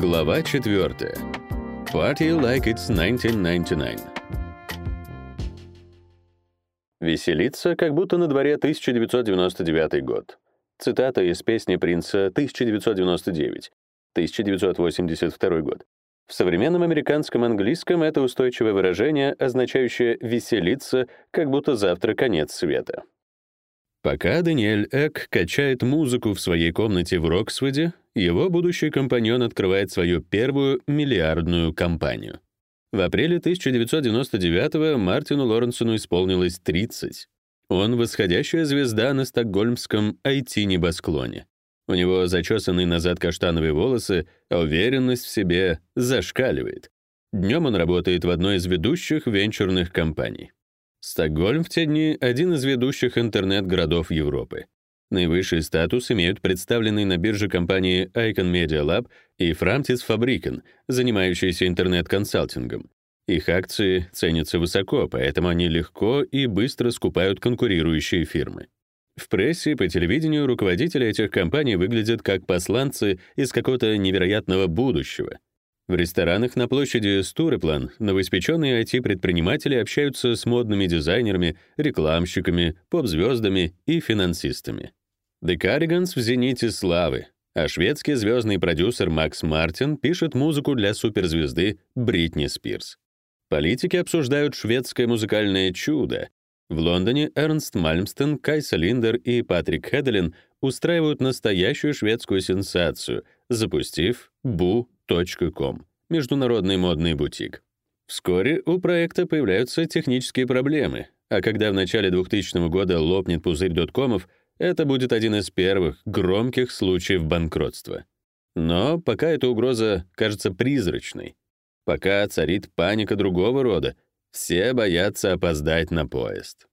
Глава 4. Party like it's 1999. Веселиться, как будто на дворе 1999 год. Цитата из песни принца 1999, 1982 год. В современном американском английском это устойчивое выражение, означающее «веселиться», как будто завтра конец света. Пока Даниэль Эк качает музыку в своей комнате в Роксвуде, его будущий компаньон открывает свою первую миллиардную компанию. В апреле 1999-го Мартину Лоренсону исполнилось 30. Он восходящая звезда на стокгольмском IT-небосклоне. У него зачесанные назад каштановые волосы, а уверенность в себе зашкаливает. Днем он работает в одной из ведущих венчурных компаний. Стокгольм в те дни — один из ведущих интернет-городов Европы. Наивысший статус имеют представленные на бирже компании Icon Media Lab и Framtis Fabriken, занимающиеся интернет-консалтингом. Их акции ценятся высоко, поэтому они легко и быстро скупают конкурирующие фирмы. В прессе и по телевидению руководители этих компаний выглядят как посланцы из какого-то невероятного будущего. В ресторанах на площади Стуреплан новоиспеченные IT-предприниматели общаются с модными дизайнерами, рекламщиками, поп-звездами и финансистами. The Cardigans в зените славы, а шведский звездный продюсер Макс Мартин пишет музыку для суперзвезды Бритни Спирс. Политики обсуждают шведское музыкальное чудо. В Лондоне Эрнст Мальмстен, Кайса Линдер и Патрик Хеделин устраивают настоящую шведскую сенсацию, запустив boo.com — международный модный бутик. Вскоре у проекта появляются технические проблемы, а когда в начале 2000 года лопнет пузырь доткомов, это будет один из первых громких случаев банкротства. Но пока эта угроза кажется призрачной, пока царит паника другого рода, все боятся опоздать на поезд.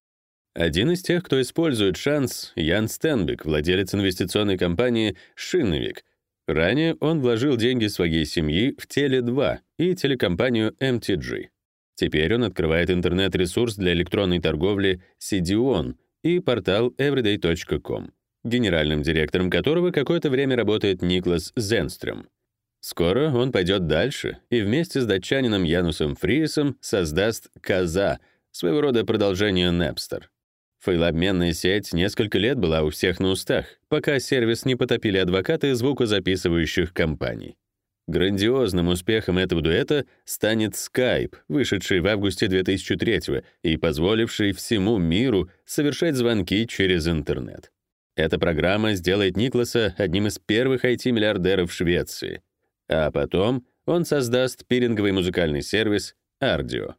Один из тех, кто использует шанс, Ян Стенбек, владелец инвестиционной компании «Шиновик». Ранее он вложил деньги своей семьи в Теле2 и телекомпанию MTG. Теперь он открывает интернет-ресурс для электронной торговли CDON — и портал everyday.com, генеральным директором которого какое-то время работает Никлас Зенстрем. Скоро он пойдет дальше и вместе с датчанином Янусом Фриесом создаст Каза, своего рода продолжение Napster. Файлообменная сеть несколько лет была у всех на устах, пока сервис не потопили адвокаты звукозаписывающих компаний. Грандиозным успехом этого дуэта станет Skype, вышедший в августе 2003 и позволивший всему миру совершать звонки через интернет. Эта программа сделает Никласа одним из первых IT-миллиардеров Швеции. А потом он создаст пиринговый музыкальный сервис Ardio.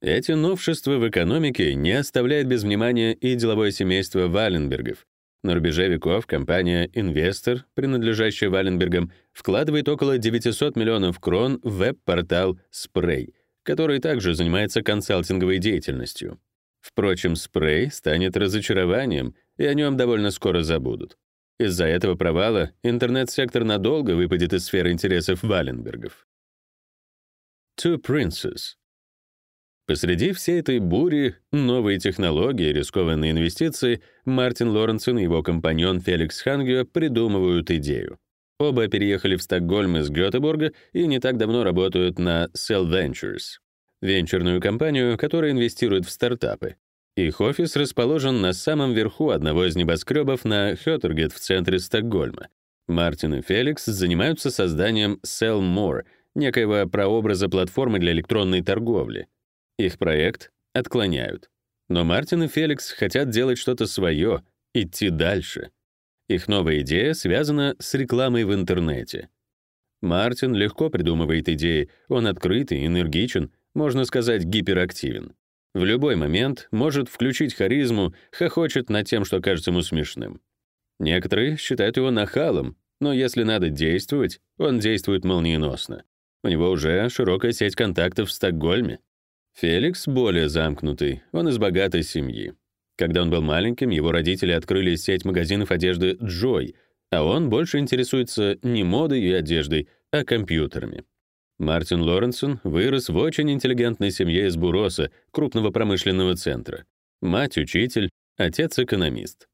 Эти новшества в экономике не оставляют без внимания и деловое семейство Валенбергов, на рубеже веков компания «Инвестор», принадлежащая Валенбергам, вкладывает около 900 миллионов крон в веб-портал Spray, который также занимается консалтинговой деятельностью. Впрочем, Spray станет разочарованием, и о нем довольно скоро забудут. Из-за этого провала интернет-сектор надолго выпадет из сферы интересов Валенбергов. Two Princes Посреди всей этой бури, новые технологии, рискованные инвестиции, Мартин Лоренсон и его компаньон Феликс Хангио придумывают идею. Оба переехали в Стокгольм из Гётеборга и не так давно работают на Cell Ventures, венчурную компанию, которая инвестирует в стартапы. Их офис расположен на самом верху одного из небоскребов на Хётергет в центре Стокгольма. Мартин и Феликс занимаются созданием Sell More, некоего прообраза платформы для электронной торговли — их проект отклоняют. Но Мартин и Феликс хотят делать что-то свое, идти дальше. Их новая идея связана с рекламой в интернете. Мартин легко придумывает идеи, он открытый, энергичен, можно сказать, гиперактивен. В любой момент может включить харизму, хохочет над тем, что кажется ему смешным. Некоторые считают его нахалом, но если надо действовать, он действует молниеносно. У него уже широкая сеть контактов в Стокгольме. Феликс более замкнутый, он из богатой семьи. Когда он был маленьким, его родители открыли сеть магазинов одежды Joy, а он больше интересуется не модой и одеждой, а компьютерами. Мартин Лоренсон вырос в очень интеллигентной семье из Буроса, крупного промышленного центра. Мать — учитель, отец — экономист.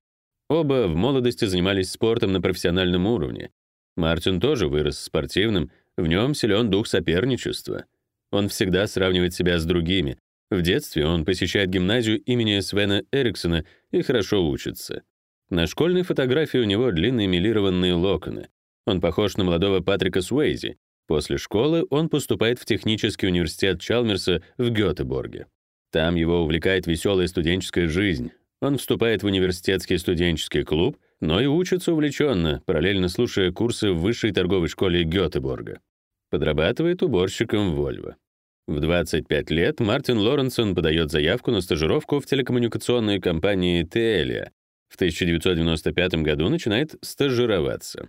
Оба в молодости занимались спортом на профессиональном уровне. Мартин тоже вырос спортивным, В нем силен дух соперничества. Он всегда сравнивает себя с другими. В детстве он посещает гимназию имени Свена Эриксона и хорошо учится. На школьной фотографии у него длинные милированные локоны. Он похож на молодого Патрика Суэйзи. После школы он поступает в технический университет Чалмерса в Гётеборге. Там его увлекает веселая студенческая жизнь. Он вступает в университетский студенческий клуб, но и учится увлеченно, параллельно слушая курсы в высшей торговой школе Гётеборга. Подрабатывает уборщиком Volvo. В 25 лет Мартин Лоренсон подает заявку на стажировку в телекоммуникационной компании Telia. В 1995 году начинает стажироваться.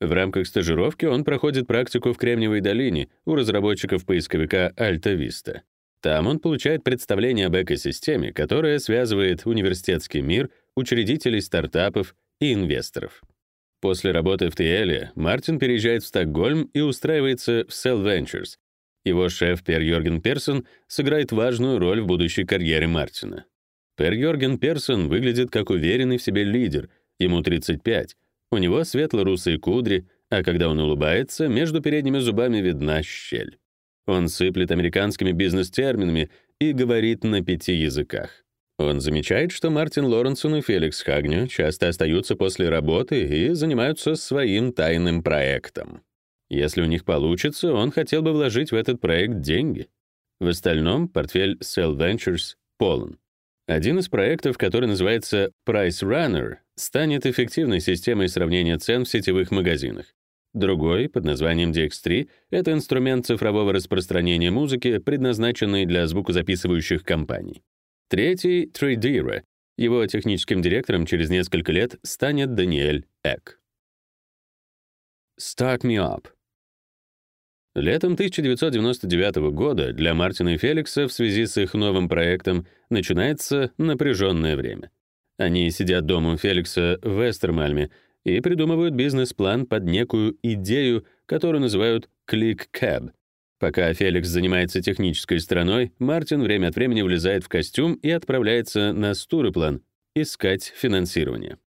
В рамках стажировки он проходит практику в Кремниевой долине у разработчиков поисковика Alta Vista. Там он получает представление об экосистеме, которая связывает университетский мир, учредителей стартапов и инвесторов. После работы в Тиэле Мартин переезжает в Стокгольм и устраивается в Cell Ventures. Его шеф Пер Йорген Персон сыграет важную роль в будущей карьере Мартина. Пер Йорген Персон выглядит как уверенный в себе лидер, ему 35, у него светло-русые кудри, а когда он улыбается, между передними зубами видна щель. Он сыплет американскими бизнес-терминами и говорит на пяти языках. Он замечает, что Мартин Лоренсон и Феликс Хагню часто остаются после работы и занимаются своим тайным проектом. Если у них получится, он хотел бы вложить в этот проект деньги. В остальном портфель Cell Ventures полон. Один из проектов, который называется Price Runner, станет эффективной системой сравнения цен в сетевых магазинах. Другой, под названием DX3, это инструмент цифрового распространения музыки, предназначенный для звукозаписывающих компаний. Третий — Tradera. Его техническим директором через несколько лет станет Даниэль Эк. Start Me Up. Летом 1999 года для Мартина и Феликса в связи с их новым проектом начинается напряженное время. Они сидят дома у Феликса в Эстермальме и придумывают бизнес-план под некую идею, которую называют Cab. Пока Феликс занимается технической стороной, Мартин время от времени влезает в костюм и отправляется на Стуреплан искать финансирование.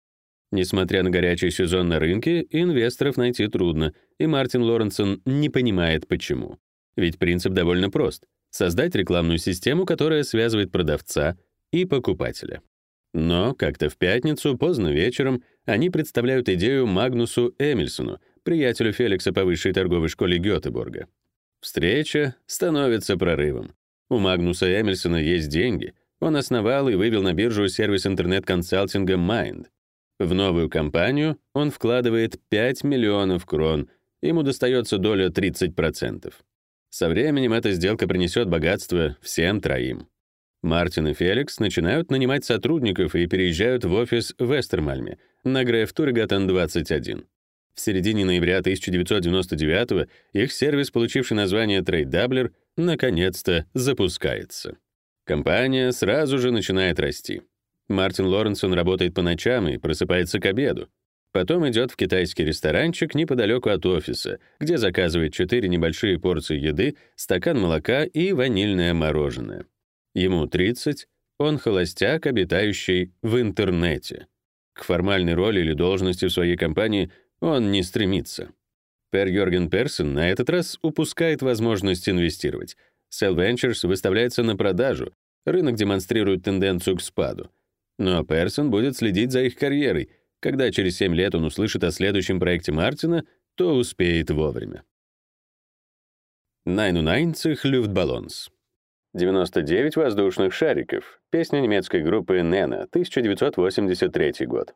Несмотря на горячий сезон на рынке, инвесторов найти трудно, и Мартин Лоренсон не понимает почему. Ведь принцип довольно прост — создать рекламную систему, которая связывает продавца и покупателя. Но как-то в пятницу, поздно вечером, они представляют идею Магнусу Эмильсону, приятелю Феликса по высшей торговой школе Гётеборга. Встреча становится прорывом. У Магнуса Эмильсона есть деньги. Он основал и вывел на биржу сервис интернет-консалтинга Mind. В новую компанию он вкладывает 5 миллионов крон, ему достается доля 30%. Со временем эта сделка принесет богатство всем троим. Мартин и Феликс начинают нанимать сотрудников и переезжают в офис в Эстермальме на Греф Тургатен 21. В середине ноября 1999 их сервис, получивший название TradeDoubler, наконец-то запускается. Компания сразу же начинает расти. Мартин Лоренсон работает по ночам и просыпается к обеду. Потом идет в китайский ресторанчик неподалеку от офиса, где заказывает четыре небольшие порции еды, стакан молока и ванильное мороженое. Ему 30, он холостяк, обитающий в интернете. К формальной роли или должности в своей компании он не стремится. Пер Йорген Персон на этот раз упускает возможность инвестировать. Cell Ventures выставляется на продажу, рынок демонстрирует тенденцию к спаду. Но Персон будет следить за их карьерой. Когда через 7 лет он услышит о следующем проекте Мартина, то успеет вовремя. Найнунайнцих Люфтбаллонс. 99 воздушных шариков. Песня немецкой группы Нена, 1983 год.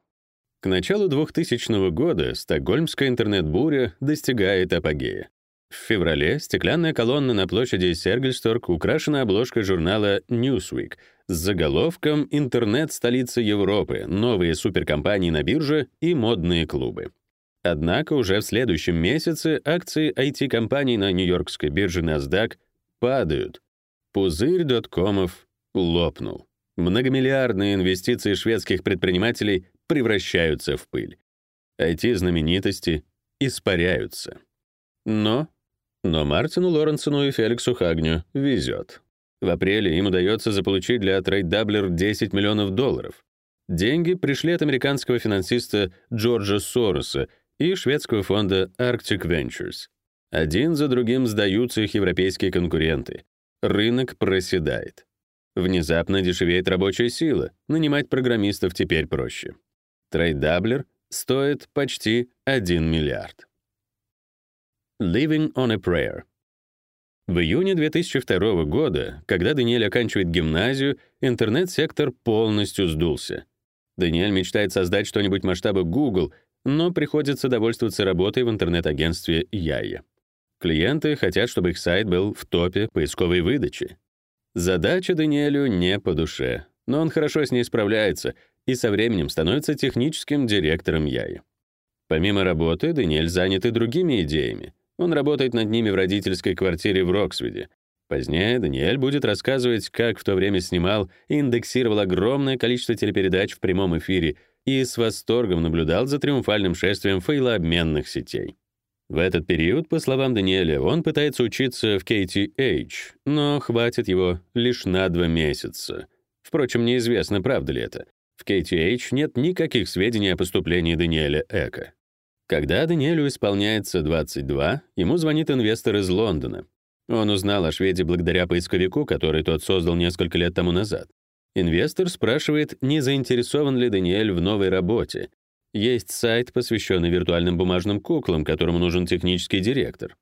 К началу 2000 года стокгольмская интернет-буря достигает апогея. В феврале стеклянная колонна на площади Сергельсторг украшена обложкой журнала Newsweek с заголовком «Интернет — столица Европы. Новые суперкомпании на бирже и модные клубы». Однако уже в следующем месяце акции IT-компаний на нью-йоркской бирже NASDAQ падают — Пузырь доткомов лопнул. Многомиллиардные инвестиции шведских предпринимателей превращаются в пыль. IT-знаменитости испаряются. Но, но Мартину Лоренсону и Феликсу Хагню везет. В апреле им удается заполучить для TradeDoubler 10 миллионов долларов. Деньги пришли от американского финансиста Джорджа Сороса и шведского фонда Arctic Ventures. Один за другим сдаются их европейские конкуренты. Рынок проседает. Внезапно дешевеет рабочая сила, нанимать программистов теперь проще. TradeDoubler стоит почти 1 миллиард. Living on a Prayer. В июне 2002 года, когда Даниэль оканчивает гимназию, интернет-сектор полностью сдулся. Даниэль мечтает создать что-нибудь масштаба Google, но приходится довольствоваться работой в интернет-агентстве Яя. Клиенты хотят, чтобы их сайт был в топе поисковой выдачи. Задача Даниэлю не по душе, но он хорошо с ней справляется и со временем становится техническим директором Яи. Помимо работы, Даниэль занят и другими идеями. Он работает над ними в родительской квартире в Роксвиде. Позднее Даниэль будет рассказывать, как в то время снимал и индексировал огромное количество телепередач в прямом эфире и с восторгом наблюдал за триумфальным шествием фейлообменных сетей. В этот период, по словам Даниэля, он пытается учиться в KTH, но хватит его лишь на два месяца. Впрочем, неизвестно, правда ли это. В KTH нет никаких сведений о поступлении Даниэля Эка. Когда Даниэлю исполняется 22, ему звонит инвестор из Лондона. Он узнал о шведе благодаря поисковику, который тот создал несколько лет тому назад. Инвестор спрашивает, не заинтересован ли Даниэль в новой работе, есть сайт, посвященный виртуальным бумажным куклам, которому нужен технический директор.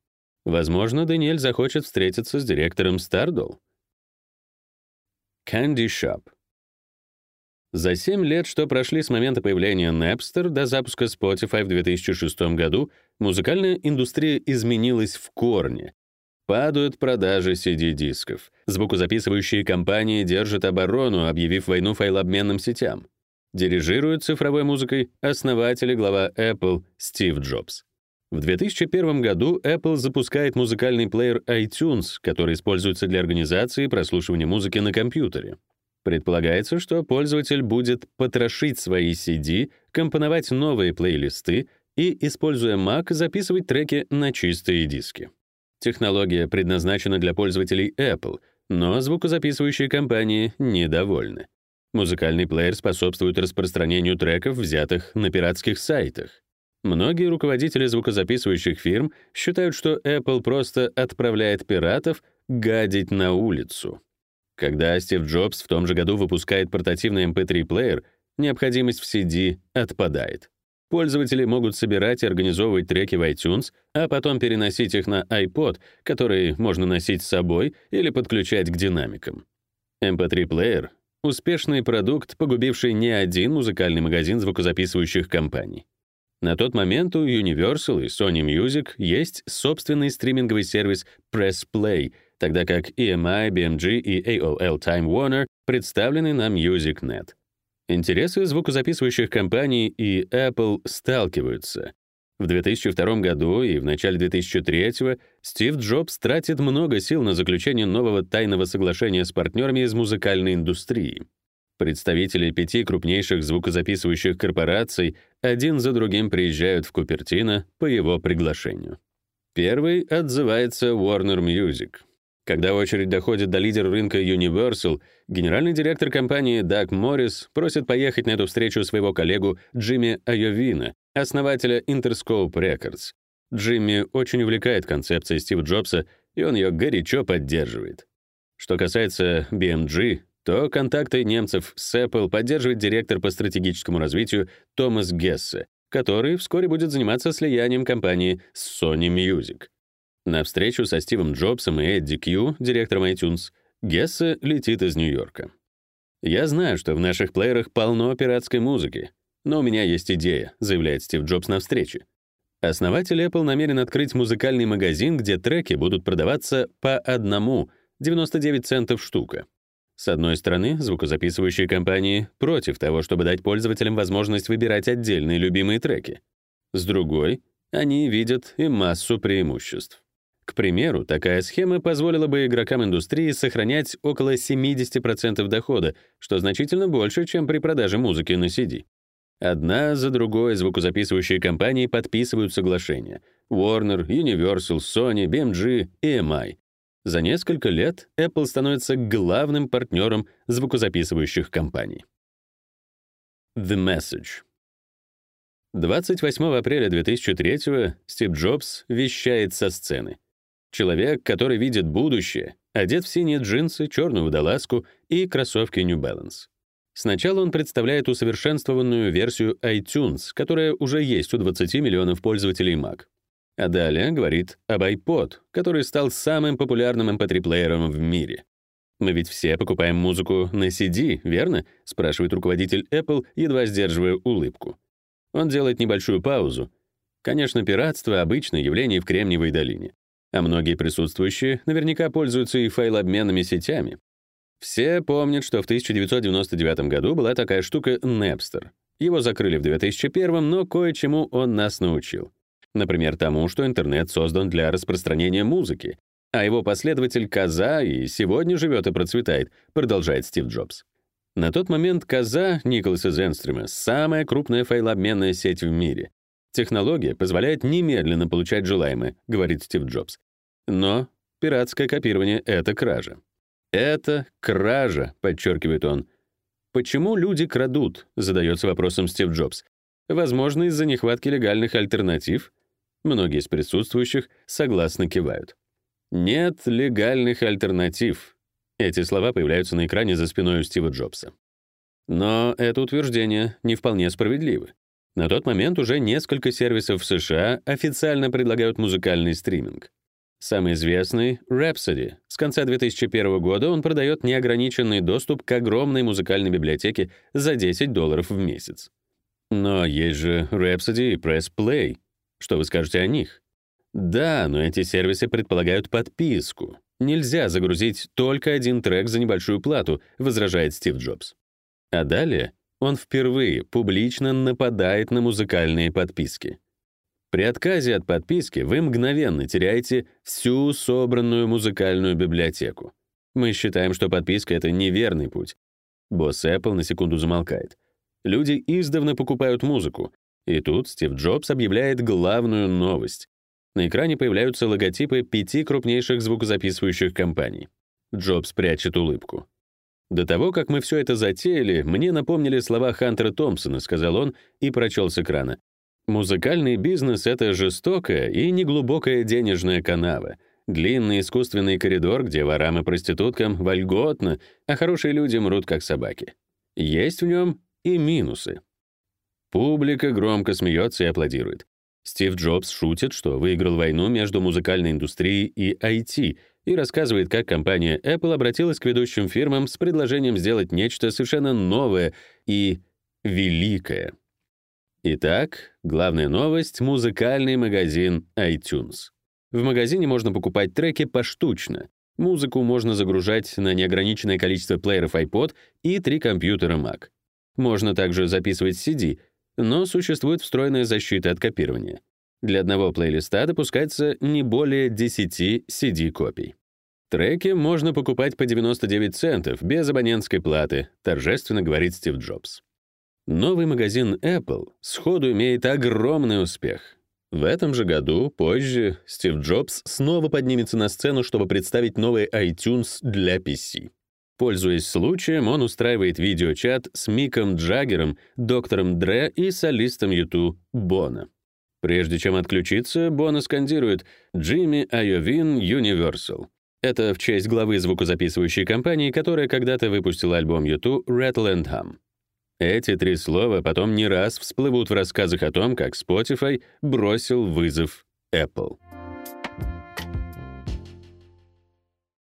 Возможно, Даниэль захочет встретиться с директором Stardoll. Candy Shop. За 7 лет, что прошли с момента появления Napster до запуска Spotify в 2006 году, музыкальная индустрия изменилась в корне. Падают продажи CD-дисков. Звукозаписывающие компании держат оборону, объявив войну файлообменным сетям. Дирижирует цифровой музыкой основатель и глава Apple Стив Джобс. В 2001 году Apple запускает музыкальный плеер iTunes, который используется для организации прослушивания музыки на компьютере. Предполагается, что пользователь будет потрошить свои CD, компоновать новые плейлисты и, используя Mac, записывать треки на чистые диски. Технология предназначена для пользователей Apple, но звукозаписывающие компании недовольны. Музыкальный плеер способствует распространению треков, взятых на пиратских сайтах. Многие руководители звукозаписывающих фирм считают, что Apple просто отправляет пиратов гадить на улицу. Когда Стив Джобс в том же году выпускает портативный MP3-плеер, необходимость в CD отпадает. Пользователи могут собирать и организовывать треки в iTunes, а потом переносить их на iPod, который можно носить с собой или подключать к динамикам. MP3-плеер Успешный продукт, погубивший не один музыкальный магазин звукозаписывающих компаний. На тот момент у Universal и Sony Music есть собственный стриминговый сервис Press Play, тогда как EMI, BMG и AOL Time Warner представлены на MusicNet. Интересы звукозаписывающих компаний и Apple сталкиваются. В 2002 году и в начале 2003 Стив Джобс тратит много сил на заключение нового тайного соглашения с партнерами из музыкальной индустрии. Представители пяти крупнейших звукозаписывающих корпораций один за другим приезжают в Купертино по его приглашению. Первый отзывается Warner Music. Когда очередь доходит до лидера рынка Universal, генеральный директор компании Даг Моррис просит поехать на эту встречу своего коллегу Джимми Айовина, основателя Interscope Records. Джимми очень увлекает концепция Стива Джобса, и он ее горячо поддерживает. Что касается BMG, то контакты немцев с Apple поддерживает директор по стратегическому развитию Томас Гессе, который вскоре будет заниматься слиянием компании с Sony Music. На встречу со Стивом Джобсом и Эдди Кью, директором iTunes, Гессе летит из Нью-Йорка. «Я знаю, что в наших плеерах полно пиратской музыки, но у меня есть идея», — заявляет Стив Джобс на встрече. Основатель Apple намерен открыть музыкальный магазин, где треки будут продаваться по одному, 99 центов штука. С одной стороны, звукозаписывающие компании против того, чтобы дать пользователям возможность выбирать отдельные любимые треки. С другой, они видят и массу преимуществ. К примеру, такая схема позволила бы игрокам индустрии сохранять около 70% дохода, что значительно больше, чем при продаже музыки на CD. Одна за другой звукозаписывающие компании подписывают соглашения. Warner, Universal, Sony, BMG, EMI. За несколько лет Apple становится главным партнером звукозаписывающих компаний. The Message. 28 апреля 2003 Стив Джобс вещает со сцены. Человек, который видит будущее, одет в синие джинсы, черную водолазку и кроссовки New Balance. Сначала он представляет усовершенствованную версию iTunes, которая уже есть у 20 миллионов пользователей Mac. А далее говорит об iPod, который стал самым популярным MP3-плеером в мире. «Мы ведь все покупаем музыку на CD, верно?» — спрашивает руководитель Apple, едва сдерживая улыбку. Он делает небольшую паузу. Конечно, пиратство — обычное явление в Кремниевой долине. А многие присутствующие наверняка пользуются и файлообменными сетями. Все помнят, что в 1999 году была такая штука Napster. Его закрыли в 2001, но кое-чему он нас научил. Например, тому, что интернет создан для распространения музыки, а его последователь Коза и сегодня живет и процветает, продолжает Стив Джобс. На тот момент Коза Николаса Зенстрима — самая крупная файлообменная сеть в мире. Технология позволяет немедленно получать желаемое, говорит Стив Джобс. Но пиратское копирование — это кража. Это кража, подчеркивает он. Почему люди крадут? задается вопросом Стив Джобс. Возможно, из-за нехватки легальных альтернатив. Многие из присутствующих согласно кивают. Нет легальных альтернатив. Эти слова появляются на экране за спиной у Стива Джобса. Но это утверждение не вполне справедливо. На тот момент уже несколько сервисов в США официально предлагают музыкальный стриминг. Самый известный — Rhapsody. С конца 2001 года он продает неограниченный доступ к огромной музыкальной библиотеке за 10 долларов в месяц. Но есть же Rhapsody и Press Play. Что вы скажете о них? Да, но эти сервисы предполагают подписку. Нельзя загрузить только один трек за небольшую плату, возражает Стив Джобс. А далее он впервые публично нападает на музыкальные подписки. При отказе от подписки вы мгновенно теряете всю собранную музыкальную библиотеку. Мы считаем, что подписка — это неверный путь. Босс Apple на секунду замолкает. Люди издавна покупают музыку. И тут Стив Джобс объявляет главную новость. На экране появляются логотипы пяти крупнейших звукозаписывающих компаний. Джобс прячет улыбку. До того, как мы все это затеяли, мне напомнили слова Хантера Томпсона, сказал он и прочел с экрана. Музыкальный бизнес — это жестокая и неглубокая денежная канава, длинный искусственный коридор, где ворам и проституткам вольготно, а хорошие люди мрут как собаки. Есть в нем и минусы. Публика громко смеется и аплодирует. Стив Джобс шутит, что выиграл войну между музыкальной индустрией и IT и рассказывает, как компания Apple обратилась к ведущим фирмам с предложением сделать нечто совершенно новое и великое. Итак, главная новость — музыкальный магазин iTunes. В магазине можно покупать треки поштучно. Музыку можно загружать на неограниченное количество плееров iPod и три компьютера Mac. Можно также записывать CD, но существует встроенная защита от копирования. Для одного плейлиста допускается не более 10 CD-копий. Треки можно покупать по 99 центов без абонентской платы, торжественно говорит Стив Джобс. Новый магазин Apple сходу имеет огромный успех. В этом же году, позже, Стив Джобс снова поднимется на сцену, чтобы представить новый iTunes для PC. Пользуясь случаем, он устраивает видеочат с Миком Джаггером, доктором Дре и солистом YouTube Бона. Прежде чем отключиться, Бона скандирует «Джимми Айовин Universal». Это в честь главы звукозаписывающей компании, которая когда-то выпустила альбом YouTube Rattle Hum. Эти три слова потом не раз всплывут в рассказах о том, как Spotify бросил вызов Apple.